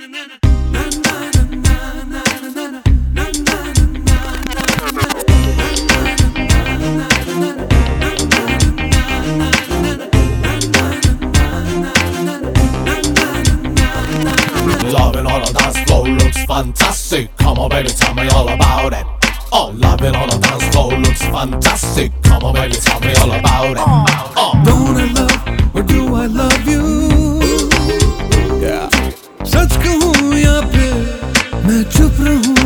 Loving on a dance floor looks fantastic. Come on, baby, tell me all about it. Oh, loving on a dance floor looks fantastic. Come on, baby, tell me all about it. चुप रहूँ।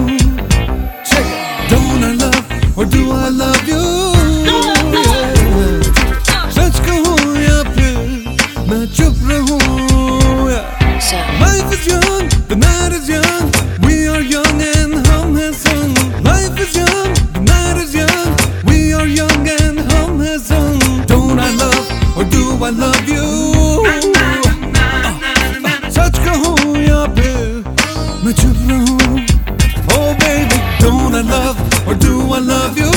but you. Oh, baby, don't I love or do I love you?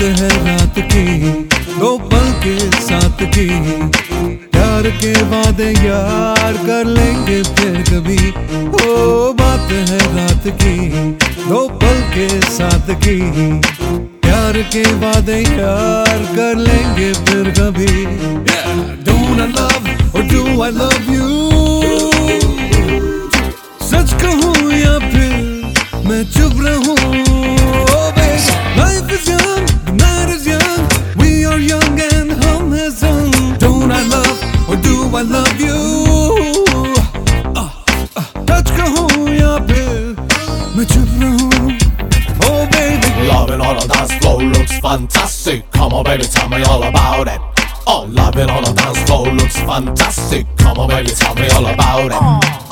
बात है रात की, दो पल के साथ की। प्यार के वादे यार कर लेंगे फिर कभी। ओ, बात है रात की, दो पल के साथ की। प्यार के वादे यार कर लेंगे फिर कभी। Do I love you? सच कहूँ या फिर मैं चुप रहूँ? Oh room. Oh, baby. Loving on the dance floor looks fantastic. Come on, baby, tell me all about it. Oh, loving on the dance floor looks fantastic. Come on, baby, tell me all about it.